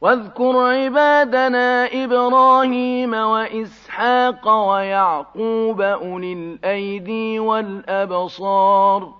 واذكر عبادنا إبراهيم وإسحاق ويعقوب أولي الأيدي والأبصار